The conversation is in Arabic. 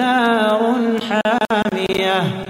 نار حامية.